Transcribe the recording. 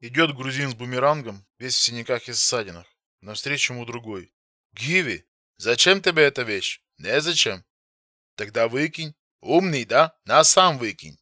Идет грузин с бумерангом, весь в синяках и ссадинах. Навстречу ему другой. Гиви, зачем тебе эта вещь? Незачем. Тогда выкинь. Умный, да? На сам выкинь.